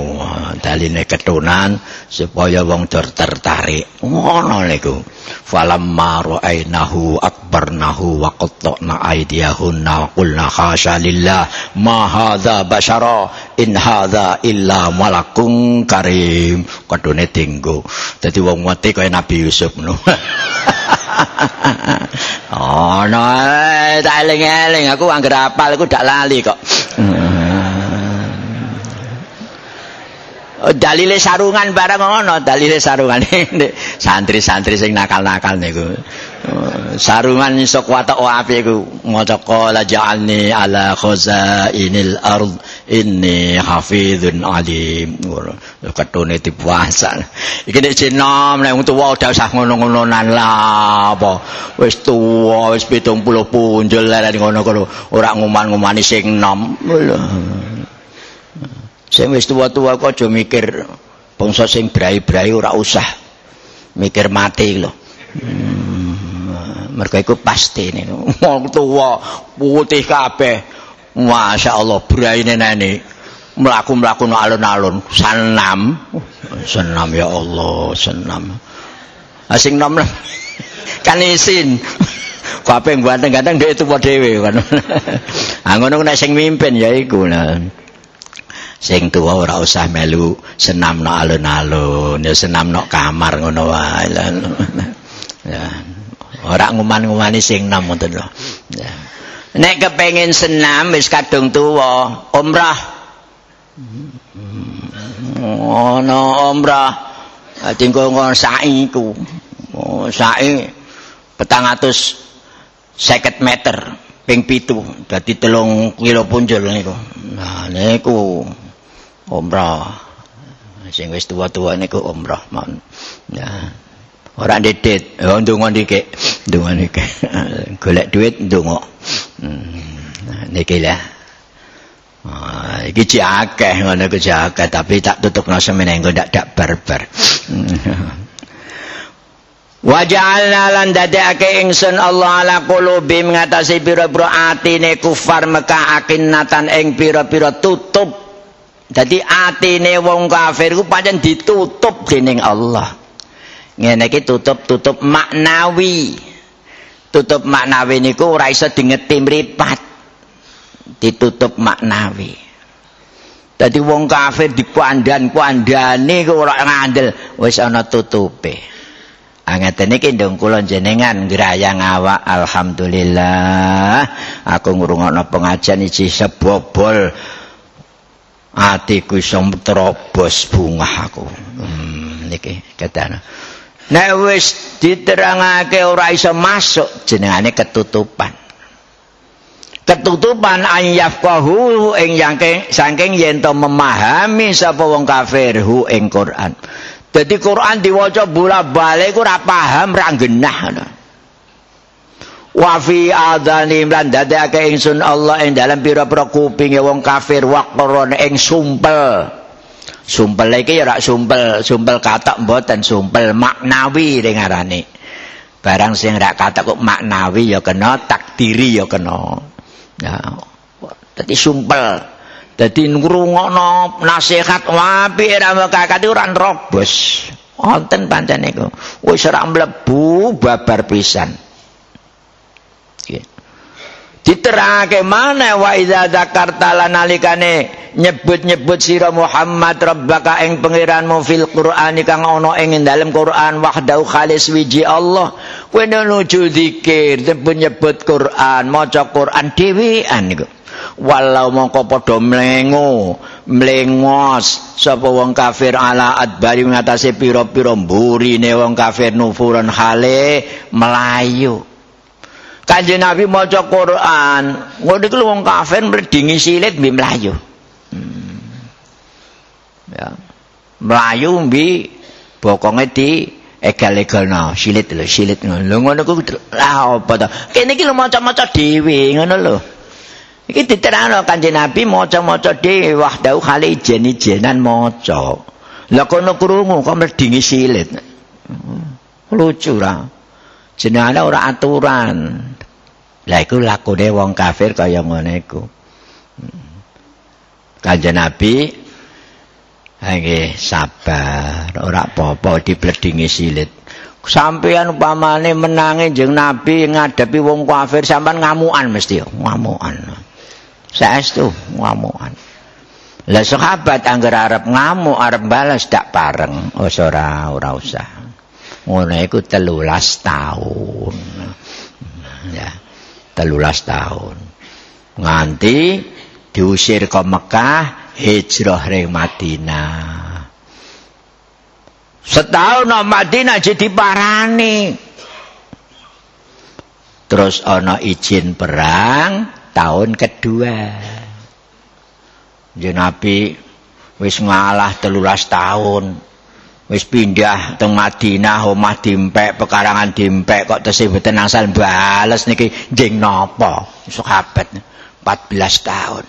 dalile ketunan supaya wong tertarik ana niku falamma ra'ainahu akbarnahu wa qatta'na aydiyahunna qulna khasha lillah. Ma hadza bashara in hadza illa malakun karim. Kadone dinggo. Dadi wong mati kaya Nabi Yusuf ngono ana tak eling-eling. Aku anggere apal aku dak lali kok Oh, dalile sarungan barang ngono, dalile sarungan. Santri-santri sing nakal-nakal niku. sarungan iso kuwatak api iku. Maca qala ja'alni ala khazainil ard inni hafizun alim. Ketune dipuasa. Iki nek jenom nek wong tuwa udah usah ngono-ngononan lah apa? Wis tuwa wis 70 punjul lah ngono kono ora nguman-ngumani sing nom sing wis tuwa-tuwa kok aja mikir bangsa sing brai-brai ora usah mikir mati lho. Hmm, mergo iku pasti nih wong tuwa putih kabeh. Masyaallah braine nene mlaku-mlaku no alun-alun. Senam. Senam ya Allah senam. Asing nom kan isin. Kabeh ganteng-ganteng dhek tuwa dhewe kan. Ah ngono nek sing mimpin ya iku nah sing tuwa ora usah melu senam no alun-alun ya senam no kamar ngono wae ya. Ora nguman-ngumani sing nom ngoten lho. Ya. Nek kepengin senam wis kadung tuwa umrah ono umrah dadi ngon sa'i iku sa'i petang atus seket meter ping pitu. Dadi telung kilo punjul niku. Nah niku umrah. Sing wis tuwa-tuwa niku umrah mon. Ya. Ora ndedit. Oh ndonga niki ndonga niki golek duit ndonga. Hmm. niki lah Ah, iki cek akeh ngono cek akeh tapi tak tutupno semene engko ndak dak barbar. Wa ja'alna lan dadekake ingsun Allah ala qulubi ngatasi pira-pira atine kufar Mekah akinnatan ing pira-pira tutup Jadi atine wong kafir ku pancen ditutup dening Allah. Ngene iki tutup-tutup maknawi. Tutup maknawi niku ora iso dingeti mripat. Ditutup maknawi. Dadi wong kafir dikuandan-kuandane ku ora ngandel, wis ana tutupe. Angeten iki ndung kula jenengan ngrayang awak alhamdulillah. Aku ngrungokno pengajian iki sebobol atiku iso terobos bunga aku. Hmm, niki katana nek wis diterangake ora iso masuk jenengane ketutupan. Ketutupan ayyafqahu ing yangke saking yen to memahami sapa wong kafir hu ing Quran. Dadi Quran diwaca bola-balik ora paham ra genah ngono wa fi adani lan dadake ingsun Allah ing dalam pira-pira kupinge wong kafir waqron ing sumpel. Sumpel iki ya rak sumpel sumpel katak mboten sumpel maknawi ning arane. Barang sing rak katak kok maknawi ya kena takdiri ya kena. Ya dadi sumpel. Dadi ngrungokno nasihat apik ra mekakat ora nerobos. Wonten pancen iku wis ora mlebu babar pisan diterangake mana wa idza dzakarta lanalikane nyebut-nyebut sira Muhammad rabbaka ing pangeranmu fil Qur'ani kang ana ing dalem Qur'an wahdahu khalis wiji Allah. Kowe nuju zikir nyebut Qur'an maca Qur'an dhewean niku walau mongko padha mlengo mlengos sapa wong kafir ala adbari ngatasi pira-pira mburine wong kafir nufuran hale melayu Kanjeng Nabi maca Quran, ngono iku wong kafir mledingi silit mbi mlayu. Hmm. Ya. Mlayu mbi bokonge di egal-egalno, silit lho, silit ngono. Lho ngono ku la apa to? Kene iki lho maca-maca dhewe ngono lho. Iki diterangno Kanjeng Nabi maca-maca dhewe wahdahu khali ijen-ijenan maca. Lah kono krungu kok mledingi silit. Hmm. Lucu ra. Jenenge ora aturan. Lah iku lakune wong kafir kaya ngene iku. Kanjeng Nabi nggih sabar, ora apa-apa dibledingi silit. Sampeyan upamane menange jeneng Nabi ngadepi wong kafir sampean ngamukan mesti, ngamukan. Saestu ngamukan. Lah sahabat angger arep ngamuk arep balas dak pareng, oh, ora ora usah. Ngono iku 13 tahun. Ya. Telulas tahun. Nganti diusir ke Mekah hijrah ke Madinah. Setahun ke Madinah jadi parani. Terus ana izin perang tahun kedua. Kanjeng Nabi wis ngalah telulas tahun wis pindah teng Madinah omah dimpek pekarangan dimpek kok tesih mboten asal bales niki? Jeng napa? Sahabat 14 tahun.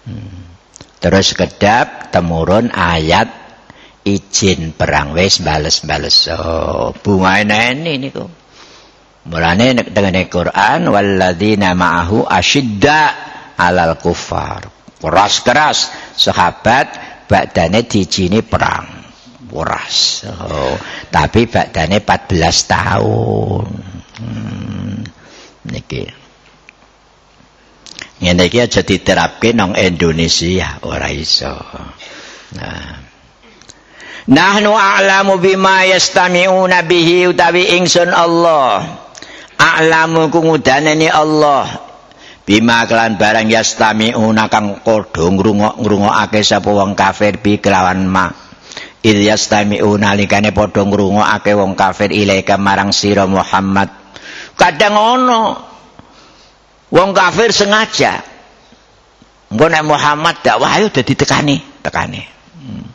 Hmm. terus kedap temurun ayat izin perang. Wis bales-bales. Oh, bunga ini niku. Mulane nek tengene Quran walladzina ma'ahu asyidda alal kufar. Keras-keras sahabat badane dijini perang Waras. Oh, tapi badane 14 tahun. Hmm. Niki. Ngene iki aja diterapke nang Indonesia ora iso. Nah. Nahnu a'lamu bima yastami'una bihi utawi ingsun Allah. A'lamu kungudane Allah bima kelan barang yastami'una kang padha ngrungok-ngrungokake sapa wong kafir bi kelawan ma. Id yastami'una likane padha ngrungokake wong kafir ilaika marang sira Muhammad. Kadang ono wong kafir sengaja. Nek Muhammad dakwah ayo dadi tekani. Tekani. Hmm.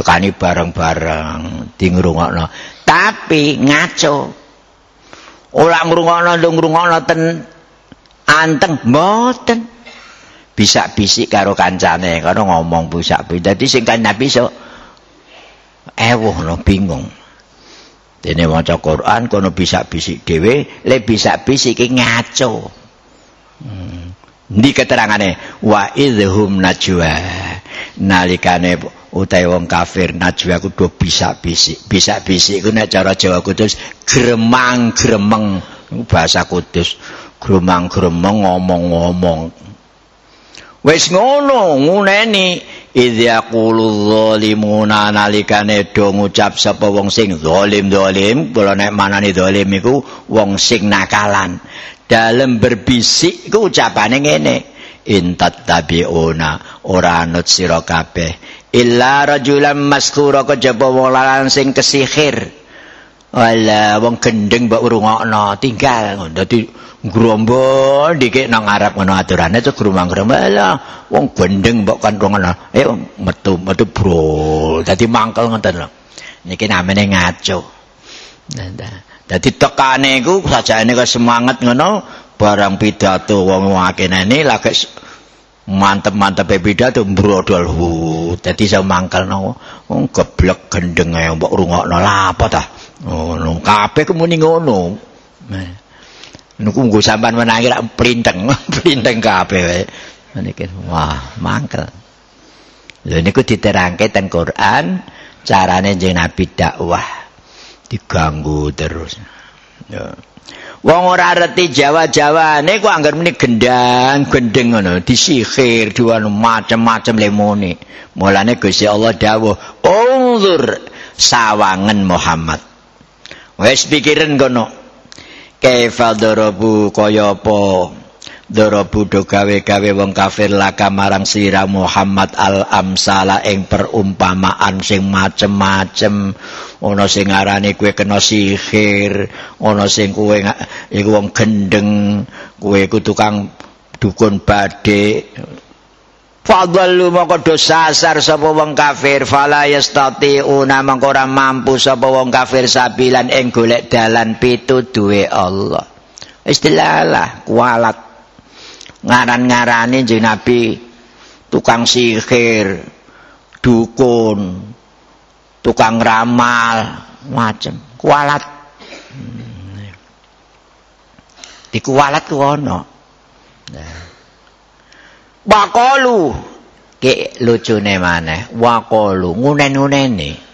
tekani bareng-bareng di ngrungokno. Tapi ngaco. Ora ngrungokno ngrungokno ten anteng. Mboten. Bisa bisik karo kancane karo ngomong bisa bisik dadi sing kan nabi so ewuh no bingung. Dene maca Quran kono bisa bisik dhewe le bisa bisik ngaco. Hmm. Ndi keterangane? Wa idhum najwa. Nalikane utahe wong kafir najwa kudu bisa bisik bisa bisik ku nek cara Jawa kudus gremang gremeng bahasa kudus gremang-gremeng ngomong-ngomong. Wis ngono nguneni idh yaqulu zalimuna nalikane do ngucap sapa wong sing zalim-zalim, kula nek manani zalim iku wong sing nakalan. Dalem berbisik ku ucapane ngene, intat tabiuna ora anut sira kabeh illa rajulan maskura kejaba wong lanang sing kesihir. Wala wong gendeng mbok rungokno tinggal dadi grombol dikek nang arab ngono aturane cek grumang grumang lah wong gendeng mbok kan rongan eh metu metu bro. Dadi mangkel ngoten lho. Niki namene ngaco. Dadi tekane iku sajane kok semangat ngono barang pidato wong wakenane lagi mantep-mantep pidato brodol hu dadi iso mangkel no. Wong geblek gendeng ae mbok rungokno. Lha apa ta? Ngono. Kabeh kemuni ngono niku nggo sampean menangi rak plinteng plinteng kabeh wae niki wah mangkel lho niku diterangke ten Quran carane jeneng Nabi dakwah diganggu terus ya Wong ora reti Jawa-jawane kok anggar muni gendang, gendeng ngono, disihir, diwan macem-macem lemone. Mulane Gusti Allah dawuh, "Unzur sawangen Muhammad." Wes pikiran kono. Kaifa darabu kaya apa darabu do gawe-gawe wong kafir laka marang sira Muhammad al amsala ing perumpamaan sing macem-macem. Ana sing ngarani kowe kena sihir ana sing kowe iku wong gendeng kowe ku tukang dukun badhe Fadhallu moko do sasar sapa wong kafir fala yastati'una mongko ora mampu sapa wong kafir sabilan ing golek dalan pitu duwe Allah. Istilah kualat. Ngaran-ngarane jeneng Nabi tukang sihir, dukun, tukang ramal, macem kualat. Hmm. Dikualat ku ono. Nah. Waqalu. Ke lucune maneh waqalu ngunen-ngunene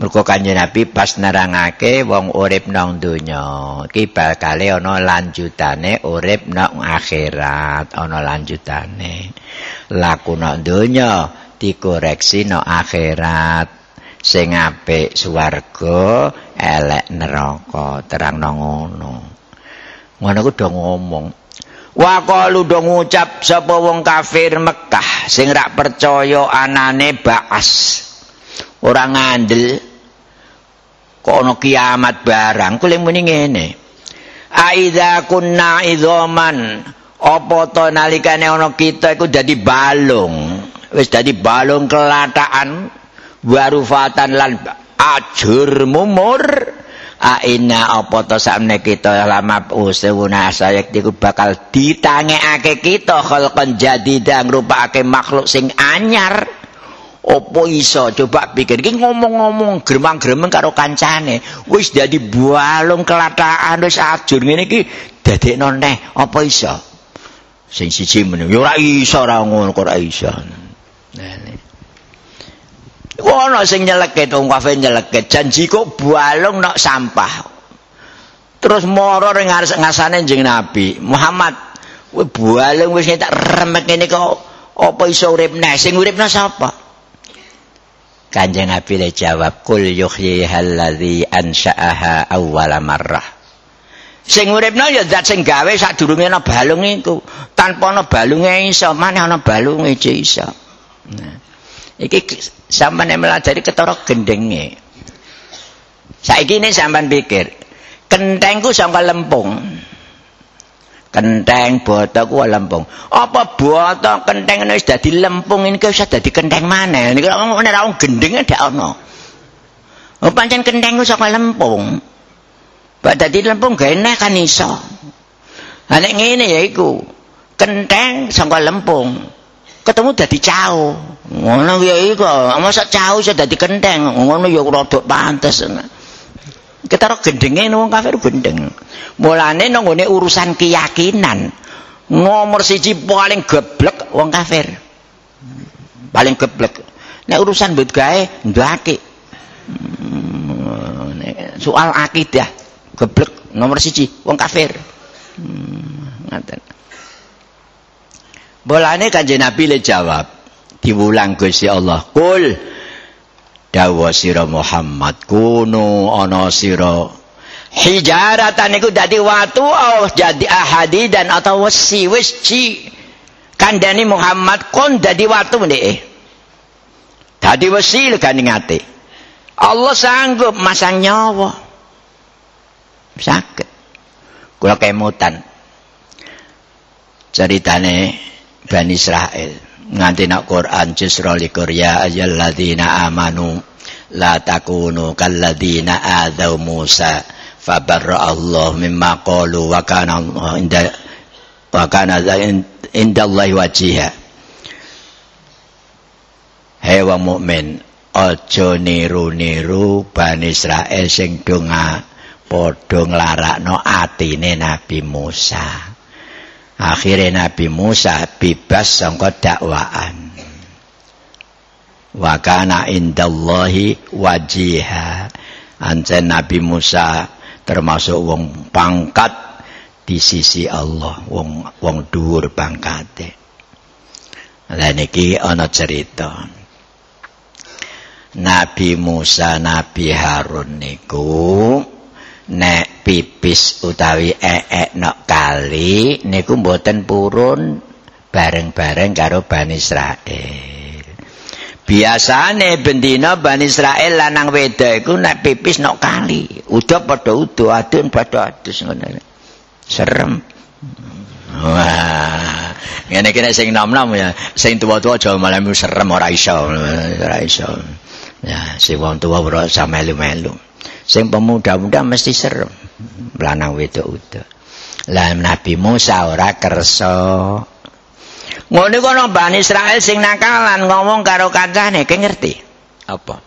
mergo kanjeng Nabi pas nerangake wong urip nang donya iki bakale ana lanjutane urip nang akhirat ana lanjutane. Laku nang donya dikoreksi nang akhirat. Sing apik swarga elek neraka terang nang ngono. Ngono ku do ngomong Wa qalu do ngucap sapa wong kafir Mekah sing rak percaya anane baas. Ora ngandel. Kok ana kiamat barang? Kule muni ngene. Aida kunna idzaman apa to nalikane ana kita iku dadi balung. Wis dadi balung kelatakan warufatan lan ajur mumur aina apa to sakmene kita lama usuna saya iku bakal ditangekake kita khalqan jadidan ngrupakake makhluk sing anyar. Opo iso? Coba pikir. Iki ngomong-ngomong gremang-gremeng karo kancane. Wis dadi balung kelatakan wis ajur ngene iki dadekno neh. Apa iso? Sing siji meneh ora iso ora ngono ora iso. Nah Ono sing nyeleket wong kafe nyeleket janji balung nok sampah. Terus moro ning ngasane jeneng Nabi Muhammad. Kowe balung wis tak remek ngene kok apa iso urip neh? Sing urip neh sapa? Kanjeng Nabi le jawab, "Kul yuhyi alladzi ansha'aha awwala marrah." Sing uripno ya zat sing gawe sadurunge ana balung iku. Tanpa ana balunge iso, maneh ana balunge iso. Nah. Iki sampean melajari ketara gendenge. Saiki ini sampean pikir, kentengku sangka lempung. Kenteng botok ku lempung. Apa botok kenteng wis dadi lempung ini wis dadi kenteng maneh. Niki nek ora gendenge ndak ana. Oh pancen kenteng ku saka lempung. Pak dadi lempung gawe kan iso. Nek ngene ya iku. Kenteng saka lempung. Ketemu dadi cao. Ngono ya iku, masa cao iso dadi kenteng. Ngono ya rada pantes. Ketara gendenge wong kafir gendeng. Mulane nang urusan keyakinan, nomor siji paling geblek wong kafir. Paling geblek. Nek urusan mbut gawe ndake. Soal akidah geblek nomor siji wong kafir. Ngaten. Bolane kanjeng Nabi le jawab, diwulang Gusti Allah, "Kul dawa sira Muhammad kunu ana sira hijaratan iku dadi watu oh jadi ahadi dan atau wesi wis ci kandhani Muhammad kon dadi watu nek dadi wesi legane ngate Allah sanggup masang nyawa. Sakit. Kula kemutan. Ceritane Bani Israel. Nganti nak Quran juz 22 ya ayyuhalladzina amanu la takunu kalladzina adzau Musa fabarra Allah mimma qalu wa kana inda wa kana inda Allah wajiha. Hewa mukmin aja niru-niru Bani Israel sing donga padha nglarakno atine Nabi Musa akhirnya Nabi Musa bebas sangka dakwaan. Wa kana indallahi wajiha. Ancen Nabi Musa termasuk wong pangkat di sisi Allah wong wong dhuwur pangkate. Lan iki ana cerita. Nabi Musa Nabi Harun niku nek pipis utawi eek nok kali niku mboten purun bareng-bareng karo Bani Israel. Biasane bendina Bani Israel lanang wedok iku nek pipis nok kali, udah padha udo adun padha adus ngono. Serem. Wah, ngene iki nek sing nom-nom ya, sing tuwa-tuwa aja malah serem ora iso, ora iso. Ya, sing wong tuwa ora samelu-melu. Sing pemuda-muda mesti serem. Lanang wedok udah lah Nabi Musa ora kersa. Ngono kono Bani Israel sing nakalan ngomong karo kancane ke ngerti? Apa?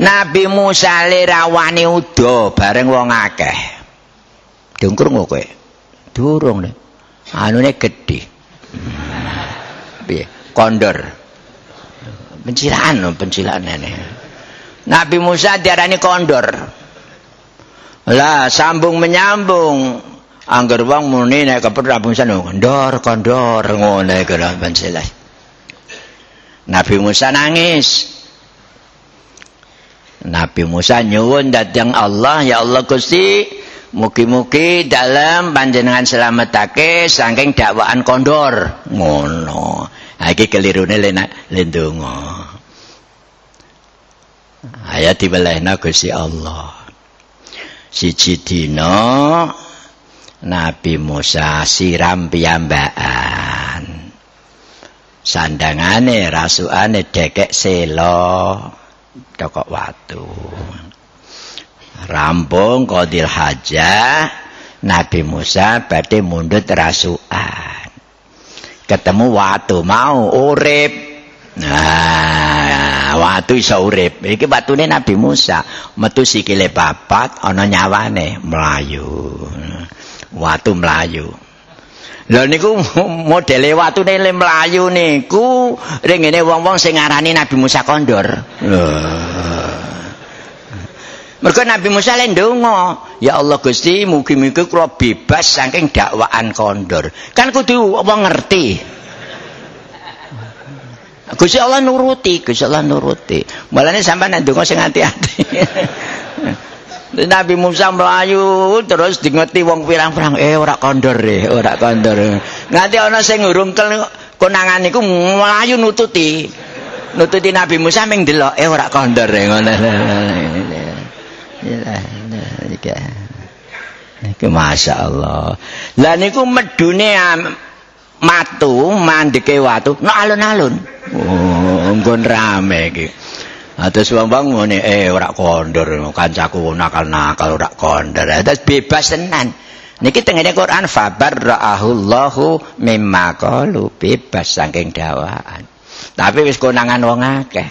Nabi Musa lirawani udo bareng wong akeh. Dungkur ngono kowe? Durung le. Anune gedhe. Piye? Kondor. Pencilaan pencilaan ini Nabi Musa diarani kondor Lah sambung menyambung. Angger wong muni nek Abu Musa ndor kondor ngono iku ben jelas. Nabi Musa nangis. Nabi Musa nyuwun dhateng Allah, ya Allah Gusti, mugi-mugi dalam panjenengan selametake saking dakwaan kondor. Ngono. Ha iki kelirune le ndonga. Ayat dibelehna Gusti Allah. Siji dina Nabi Musa siram piyambakan. Sandangane rasukane dekek selo tokok watu. Rampung Qadir Hajah Nabi Musa badhe mundhut rasukan. Ketemu watu mau urip. Nah, watu iso urip. Iki watune Nabi Musa, metu sikile papat ana nyawane mlayu. watu melayu. Lha niku modele watune le melayu niku ring ngene wong-wong sing ngarani Nabi Musa kondor. Mergo Nabi Musa le ndonga, ya Allah Gusti mugi-mugi kula bebas saking dakwaan kondor. Kan kudu wong ngerti. Gusti Allah nuruti, Gusti Allah nuruti. Mulane sampean nek ndonga sing ati-ati. Nabi Musa melayu terus dingeti wong pirang-pirang eh ora kondor eh ora kondor nganti ana sing ngurung konangan niku melayu nututi nututi Nabi Musa ming delok eh ora kondor eh ngono Iku Masya Allah Lah niku medune matu mandeke watu no alun-alun oh nggon rame iki Atus wong-wong ngene eh ora kondor kancaku nakal-nakal ora kondor. Atus bebas tenan. Niki tengene Quran fabar ra'ahullahu mimma qalu bebas saking dawaan. Tapi wis konangan wong akeh.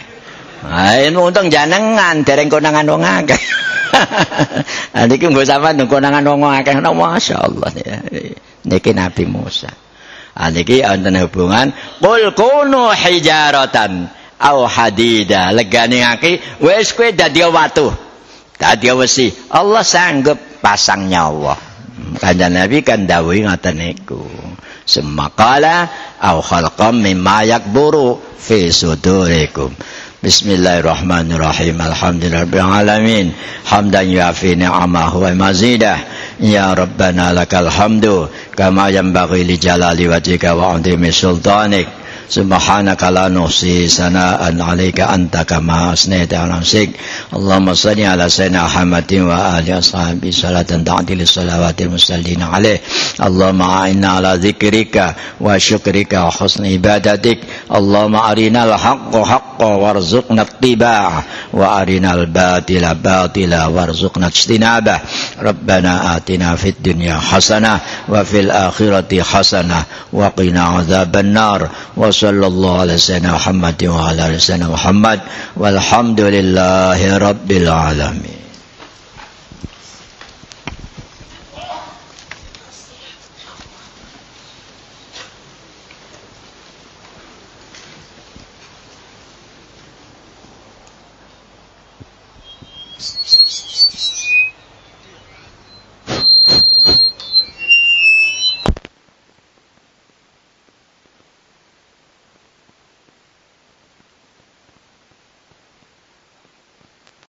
Ha untung jenengan dereng konangan wong akeh. Niki mbok sampean konangan wong akeh masyaallah ya. Niki Nabi Musa. Ha niki wonten hubungan. Qul kunu hijaratan au hadida. Legane ngake wis kowe dadi watu. Dadi wesi. Allah sanggup pasang nyawa. Kanjeng Nabi kan dawuh ngoten niku. Semakala au khalqam mimma yakburu fi sudurikum بسم الله الرحمن الرحيم الحمد لله رب العالمين حمدا يعفي نعمه ومزيده يا ربنا لك الحمد كما ينبغي لجلال وجهك وعظيم سلطانك سبحانك لا نحصي ثناء عليك أنت كما أثنيت على نفسك اللهم صل على سيدنا محمد وآله وصحبه صلاة تعدل الصلوات المسلين عليه اللهم أعنا على ذكرك وشكرك وحسن عبادتك اللهم أرنا الحق حقا وارزقنا اتباعه وأرنا الباطل باطلا وارزقنا اجتنابه ربنا آتنا في الدنيا حسنة وفي الآخرة حسنة وقنا عذاب النار وصلى الله على سيدنا محمد وعلى سيدنا محمد والحمد لله رب العالمين.